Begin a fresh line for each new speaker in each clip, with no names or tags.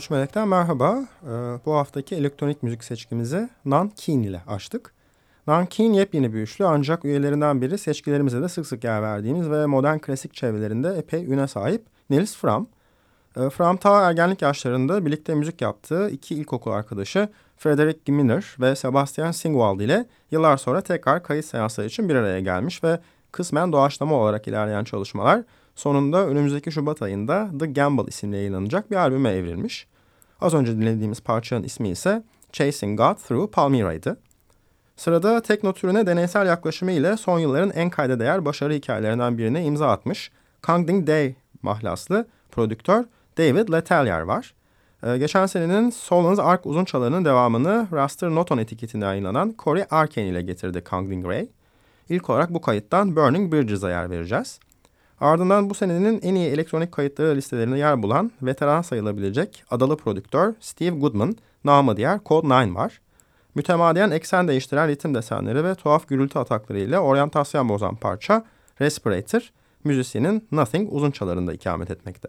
13 Melek'ten merhaba. Ee, bu haftaki elektronik müzik seçkimizi Nan Keen ile açtık. Nan Keen yepyeni bir üçlü ancak üyelerinden biri seçkilerimize de sık sık yer verdiğimiz ve modern klasik çevrelerinde epey üne sahip Nils Fram. Ee, Fram ta ergenlik yaşlarında birlikte müzik yaptığı iki ilkokul arkadaşı Frederick Giminer ve Sebastian Singwald ile yıllar sonra tekrar kayıt seansları için bir araya gelmiş ve kısmen doğaçlama olarak ilerleyen çalışmalar sonunda önümüzdeki Şubat ayında The Gamble isimli yayınlanacak bir albüme evrilmiş. Az önce dinlediğimiz parçanın ismi ise Chasing God Through Palmyra'ydı. Sırada tekno türüne deneysel yaklaşımı ile son yılların en kayda değer başarı hikayelerinden birine imza atmış Kangding Day mahlaslı prodüktör David Letellier var. Ee, geçen senenin Solon's Ark uzun çalarının devamını Raster Noton etiketinde yayınlanan Corey Arken ile getirdi Kangding Ray. İlk olarak bu kayıttan Burning Bridges'a yer vereceğiz. Ardından bu senenin en iyi elektronik kayıtları listelerine yer bulan veteran sayılabilecek adalı prodüktör Steve Goodman, namı diğer Code 9 var. Mütemadiyen eksen değiştiren ritim desenleri ve tuhaf gürültü atakları ile oryantasyon bozan parça Respirator, müzisyenin Nothing uzun çalarında ikamet etmekte.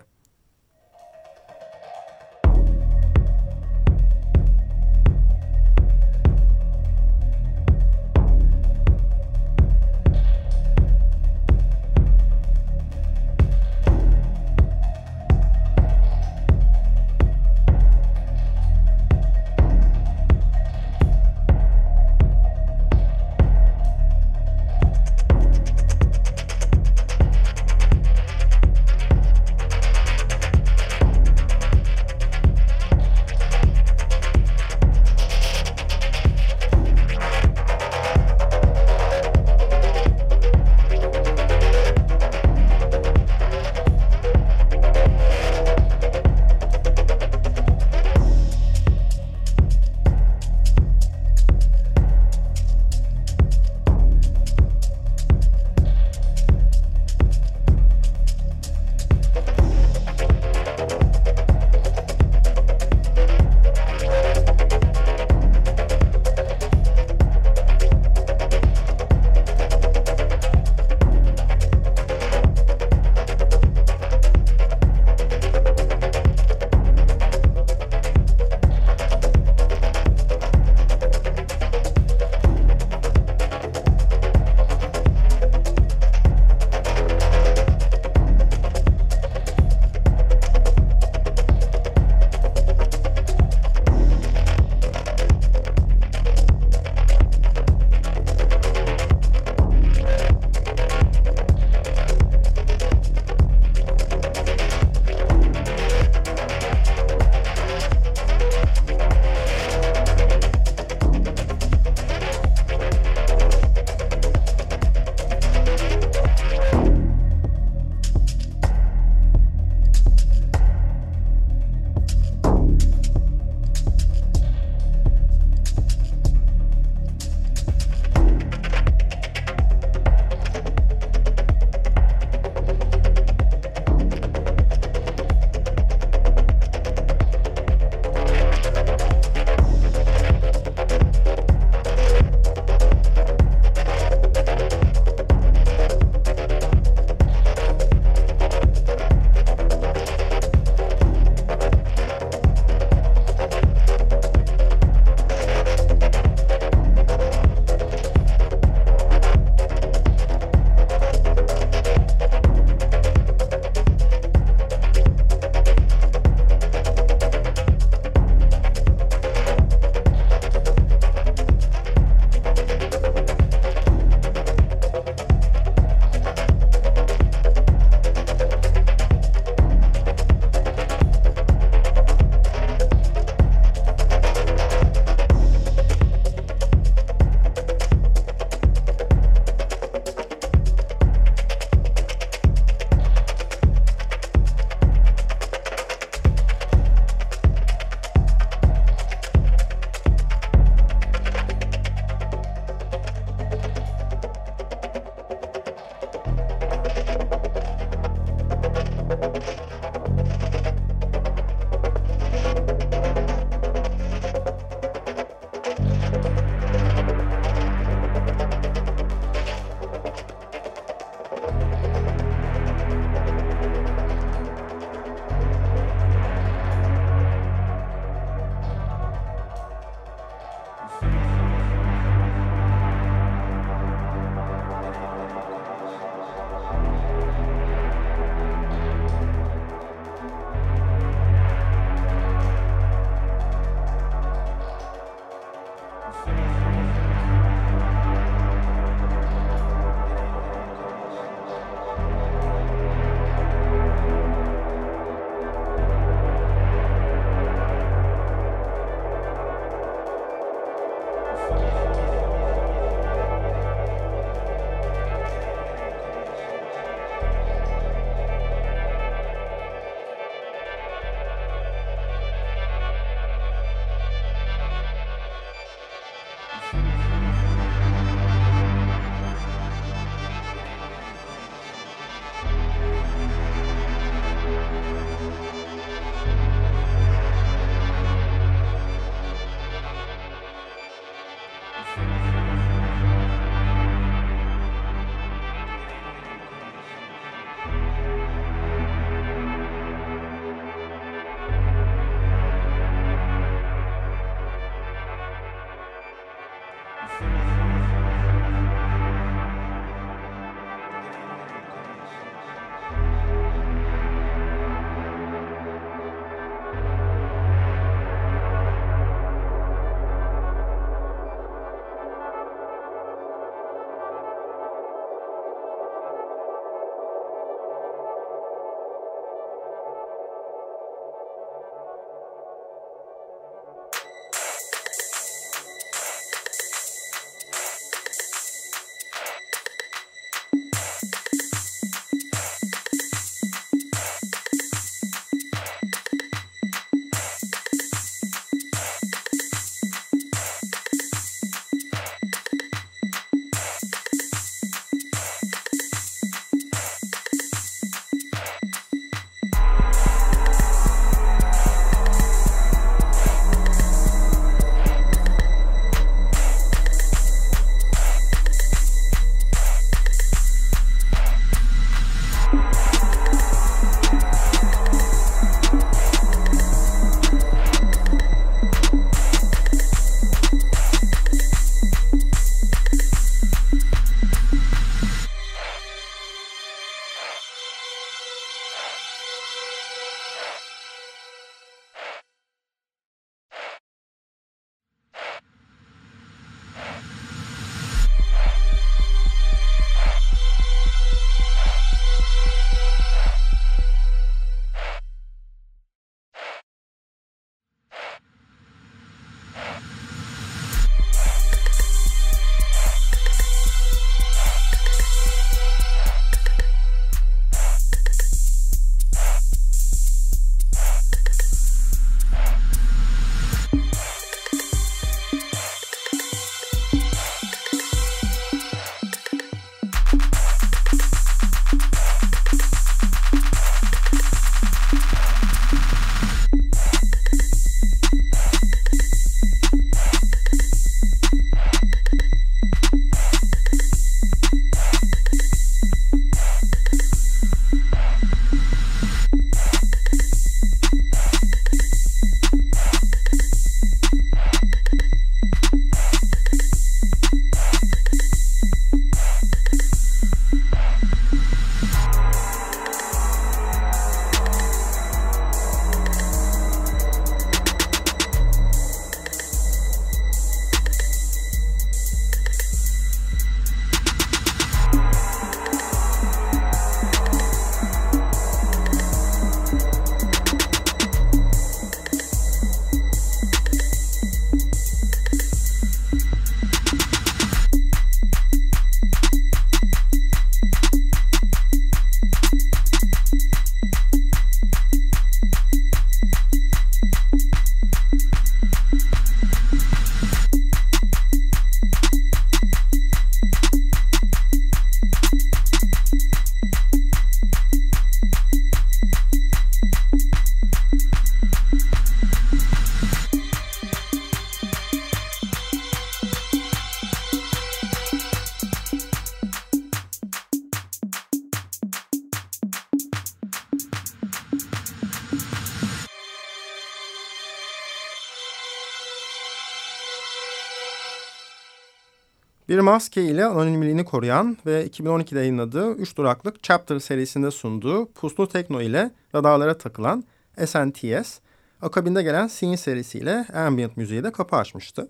Bir maske ile anonimliğini koruyan ve 2012'de yayınladığı 3 duraklık Chapter serisinde sunduğu Puslu Tekno ile radarlara takılan SNTS, akabinde gelen Scene serisiyle ambient müziği de kapı açmıştı.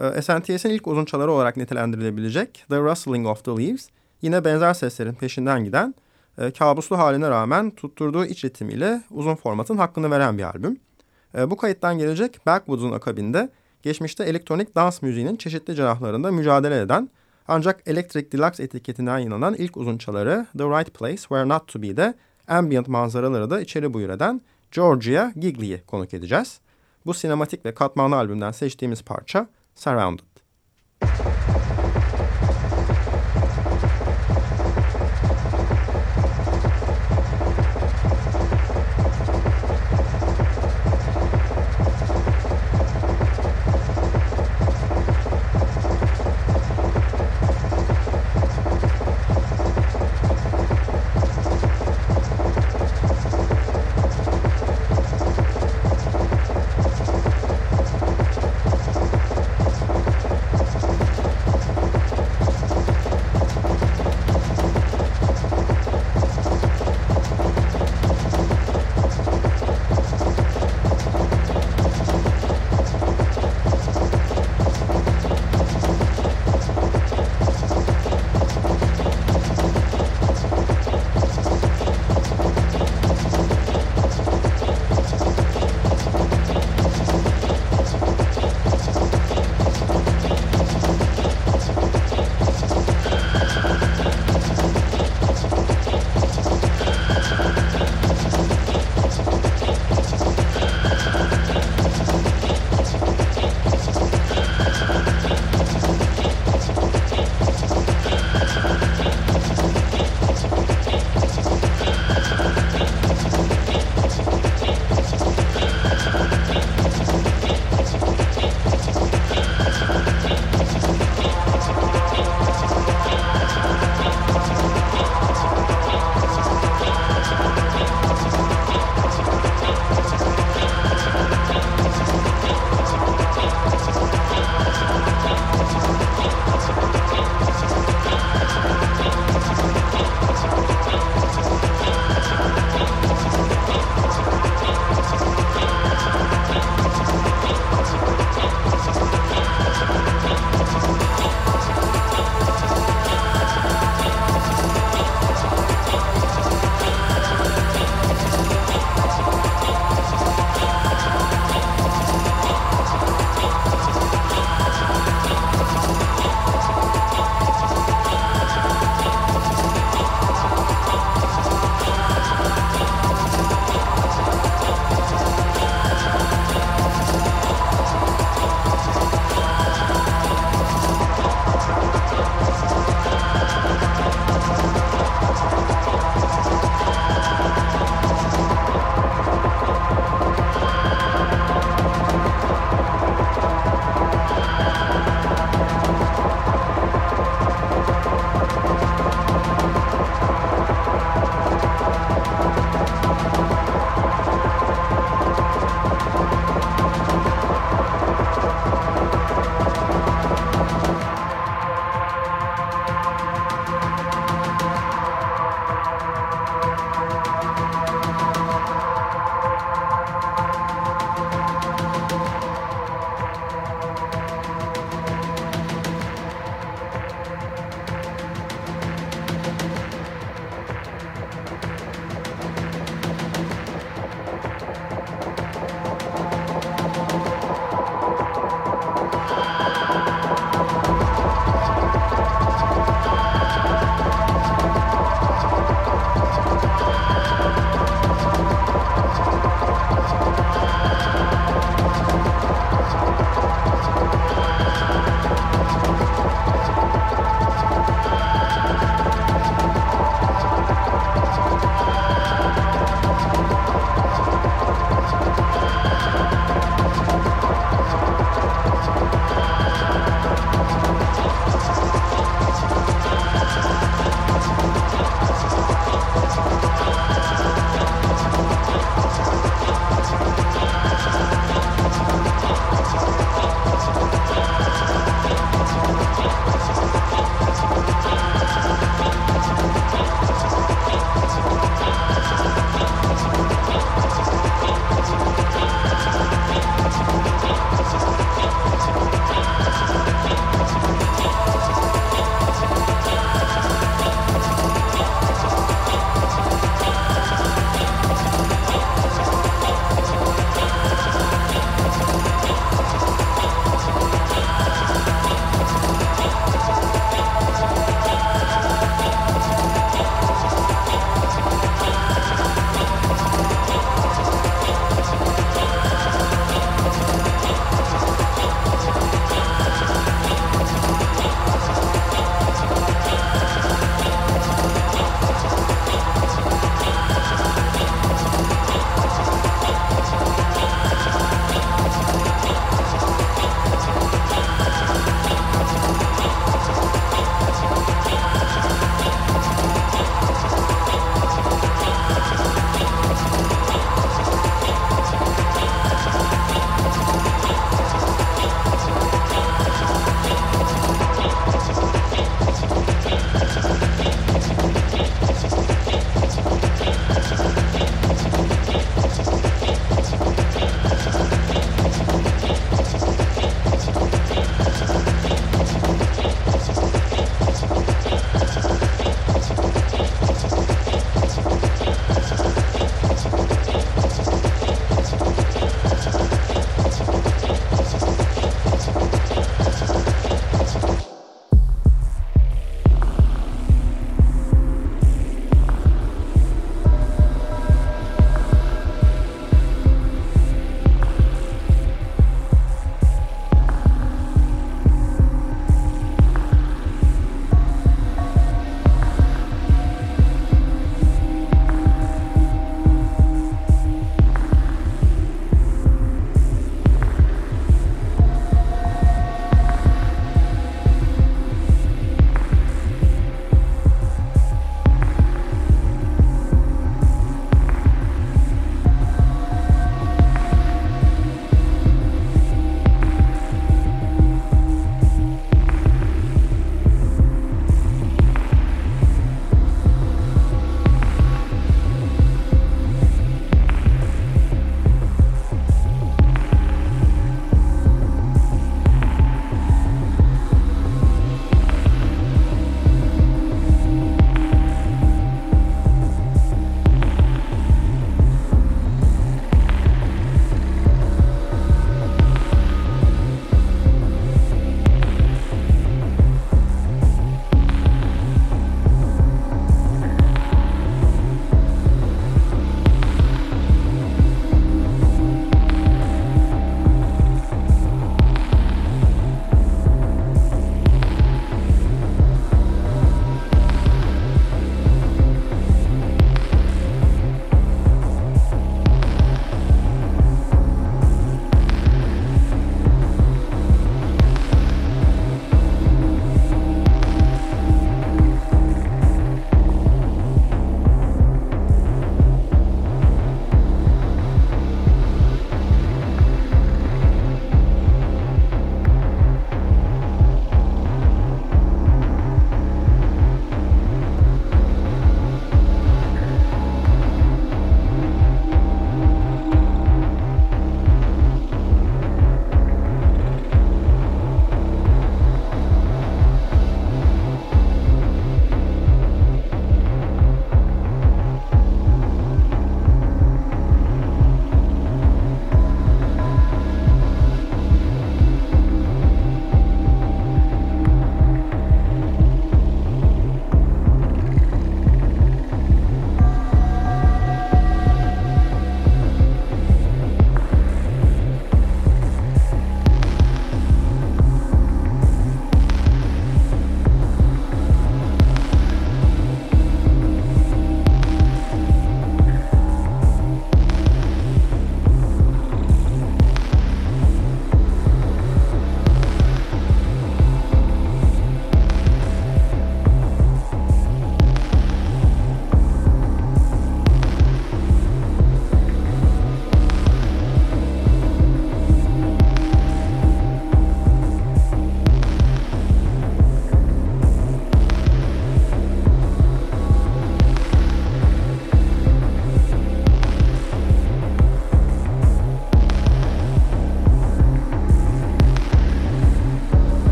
Ee, SNTS'in ilk uzunçaları olarak nitelendirilebilecek The Rustling of the Leaves, yine benzer seslerin peşinden giden, e, kabuslu haline rağmen tutturduğu iç ritmiyle uzun formatın hakkını veren bir albüm. E, bu kayıttan gelecek Backwoods'un akabinde geçmişte elektronik dans müziğinin çeşitli cenahlarında mücadele eden ancak Electric Deluxe etiketinden yayınlanan ilk uzunçaları The Right Place Where Not To Be'de ambient manzaraları da içeri buyur eden Georgia Gigley'i konuk edeceğiz. Bu sinematik ve katmanlı albümden seçtiğimiz parça Surrounded.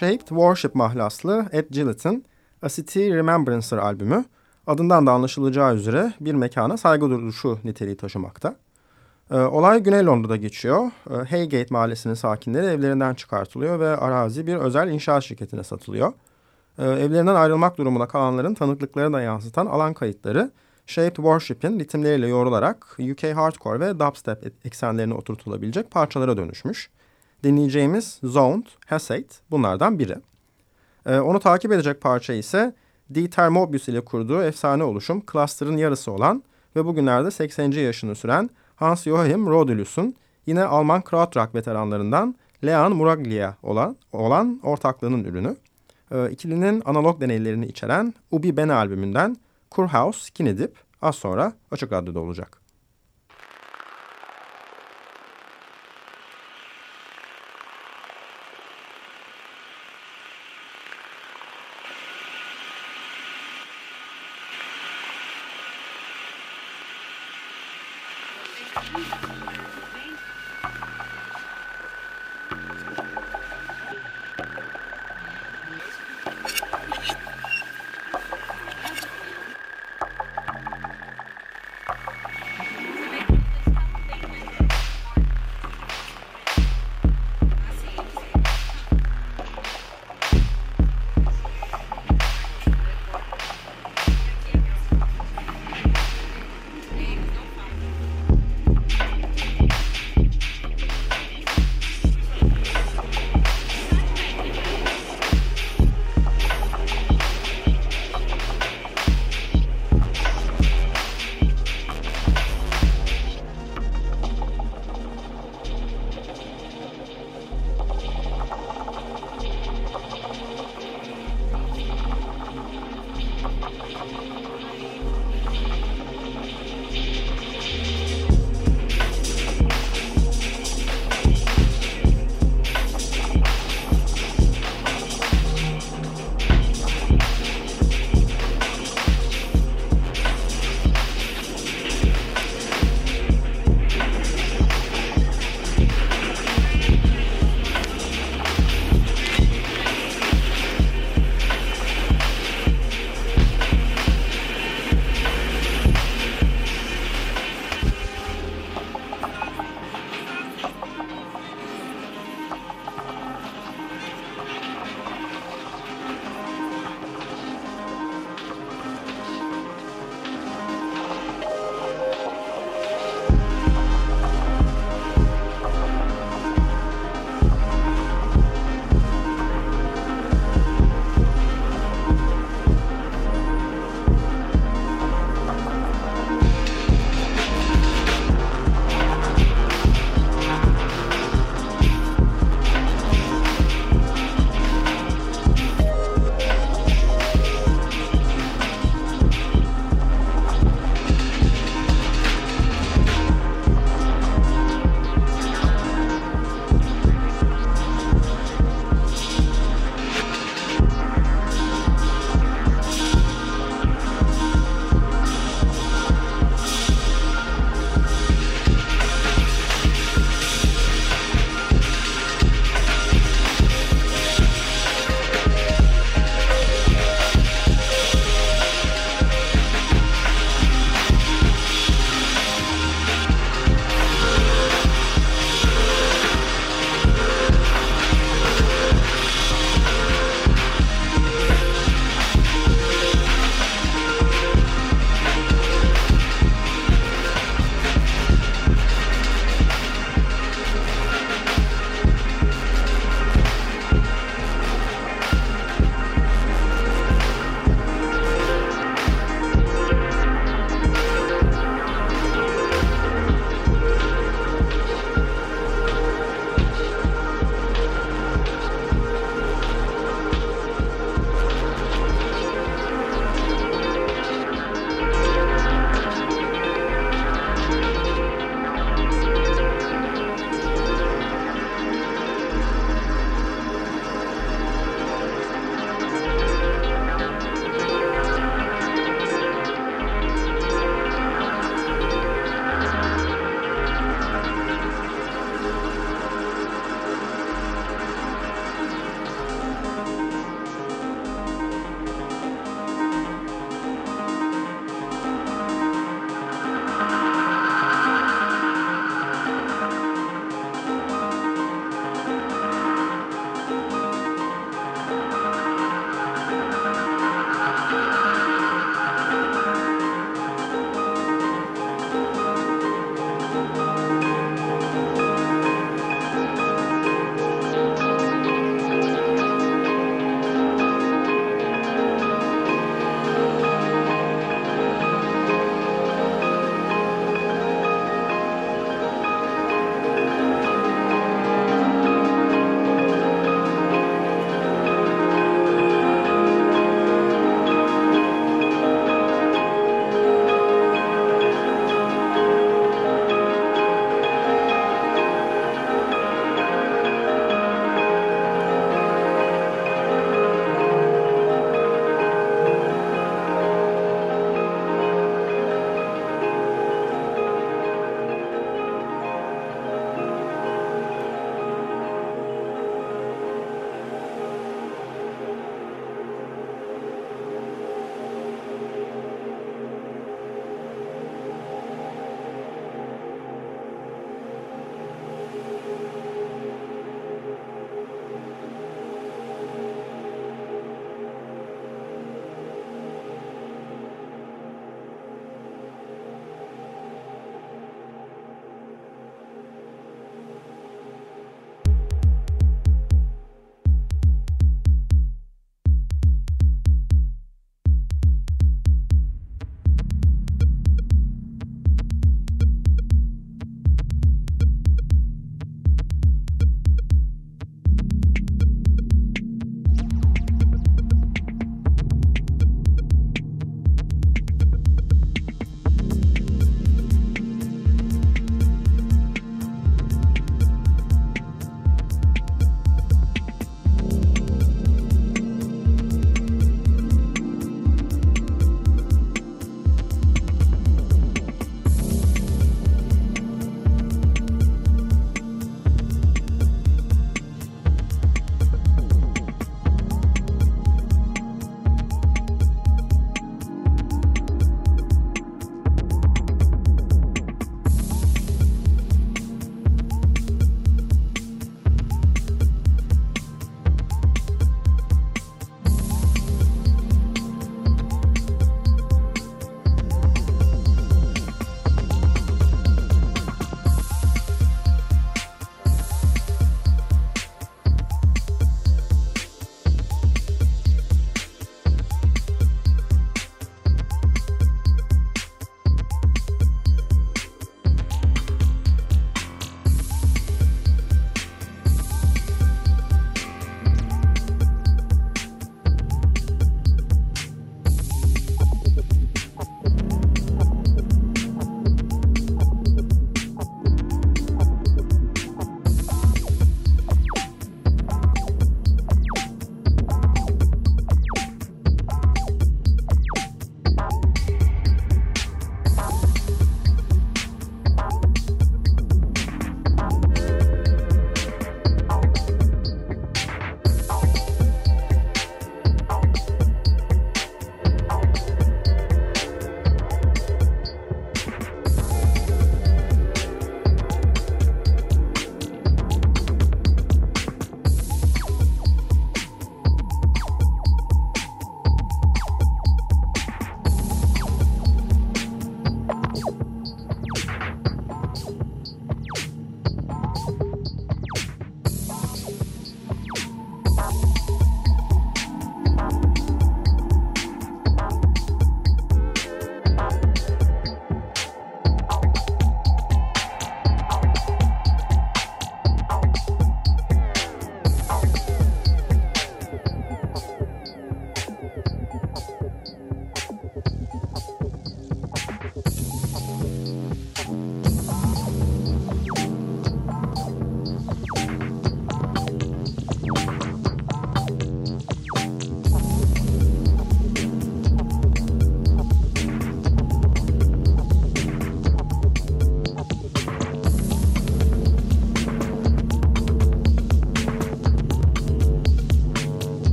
Shaped Worship mahlaslı Ed Gillett'in A City Remembrancer albümü adından da anlaşılacağı üzere bir mekana saygı duruşu niteliği taşımakta. Ee, olay Güney Londra'da geçiyor. Ee, Haygate mahallesinin sakinleri evlerinden çıkartılıyor ve arazi bir özel inşaat şirketine satılıyor. Ee, evlerinden ayrılmak durumunda kalanların tanıklıklarını da yansıtan alan kayıtları Shaped Worship'in ritimleriyle yoğrularak UK Hardcore ve Dubstep eksenlerine oturtulabilecek parçalara dönüşmüş. Dinleyeceğimiz Zoned, Hesate bunlardan biri. onu takip edecek parça ise Dieter Mobius ile kurduğu efsane oluşum Cluster'ın yarısı olan ve bugünlerde 80. yaşını süren Hans-Joachim Rodelus'un yine Alman Krautrock veteranlarından Leon Muraglia olan, olan ortaklığının ürünü. E, ikilinin analog deneylerini içeren Ubi Ben albümünden Kurhaus Skinny az sonra Açık Radyo'da olacak.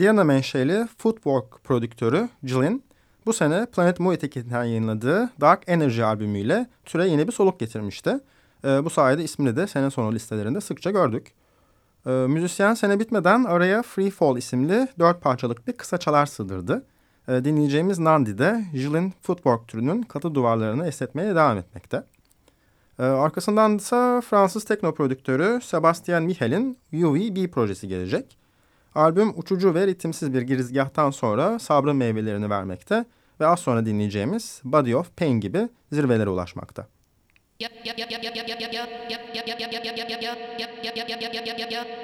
Indiana menşeli footwork prodüktörü Jillin bu sene Planet Mu etiketinden yayınladığı Dark Energy albümüyle türe yeni bir soluk getirmişti. E, bu sayede ismini de sene sonu listelerinde sıkça gördük. E, müzisyen sene bitmeden araya Free Fall isimli dört parçalık bir kısa çalar sığdırdı. E, dinleyeceğimiz Nandi de Jill'in footwork türünün katı duvarlarını esnetmeye devam etmekte. E, arkasından ise Fransız tekno prodüktörü Sebastian Michel'in UVB projesi gelecek. Albüm uçucu ve ritimsiz bir girizgahtan sonra sabrın meyvelerini vermekte ve az sonra dinleyeceğimiz Body of Pain gibi zirvelere ulaşmakta.
Yep, yep, yep, yep, yep, yep, yep, yep, yep, yep, yep, yep, yep, yep, yep, yep, yep, yep,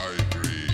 I agree.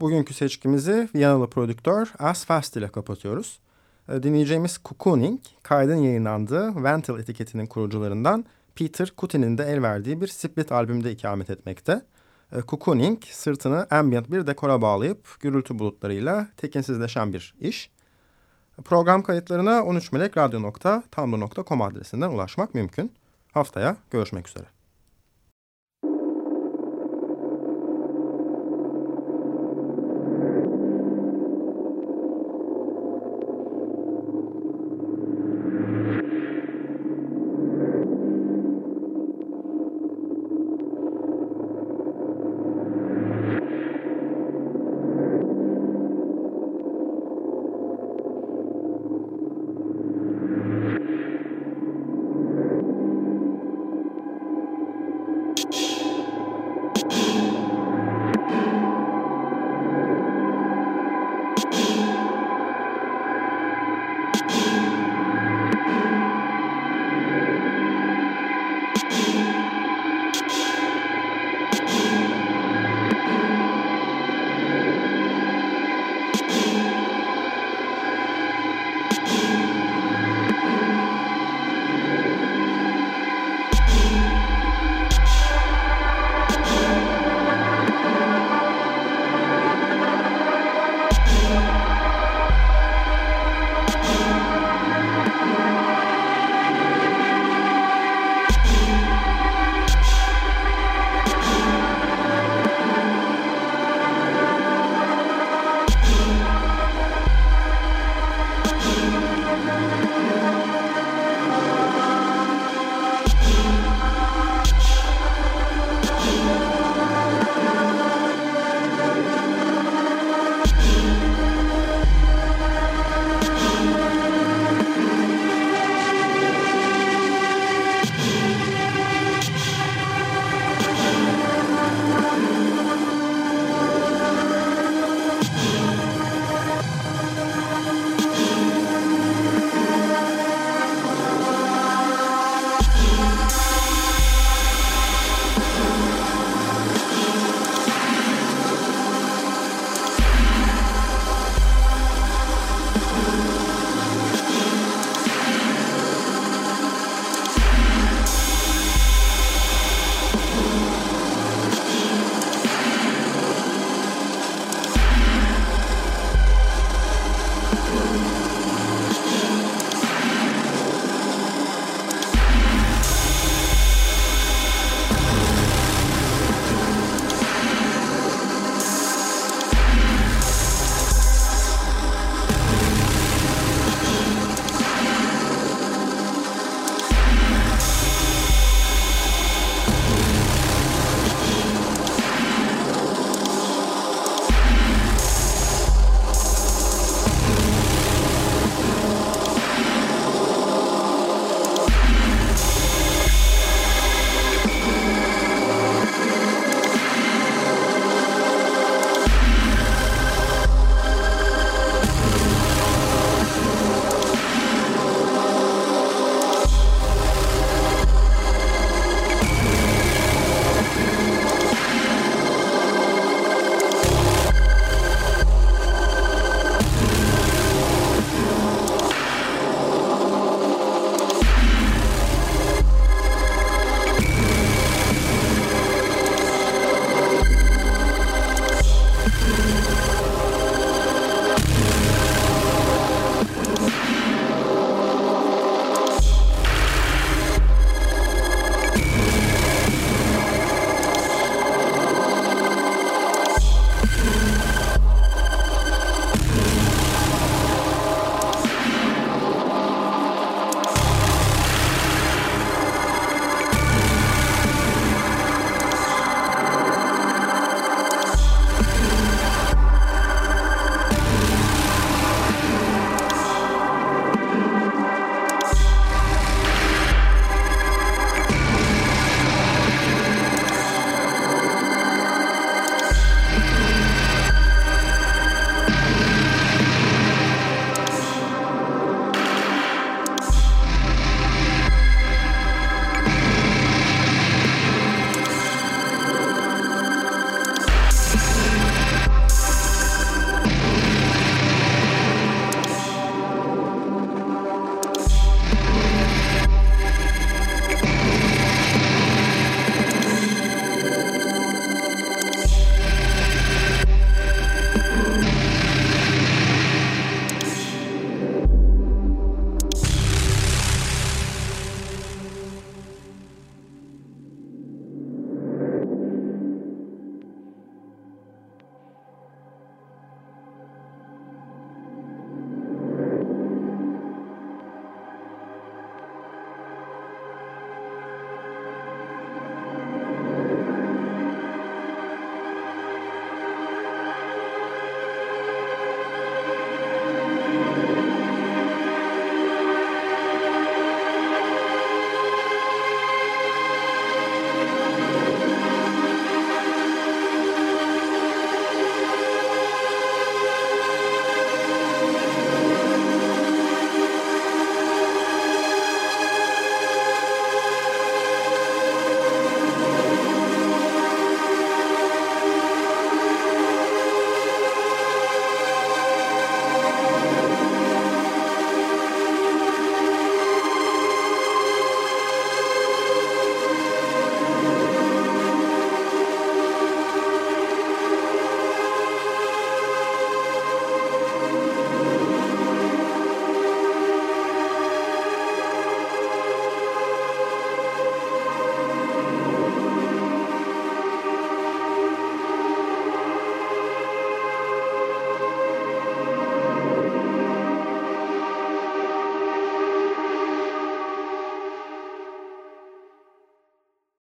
Bugünkü seçkimizi Viyanalı prodüktör As Fast ile kapatıyoruz. E, dinleyeceğimiz Cocooning, kaydın yayınlandığı Ventil etiketinin kurucularından Peter Kutin'in de el verdiği bir split albümde ikamet etmekte. Cocooning, sırtını ambient bir dekora bağlayıp gürültü bulutlarıyla tekinsizleşen bir iş. Program kayıtlarına 13melekradyo.tumblr.com adresinden ulaşmak mümkün. Haftaya görüşmek üzere.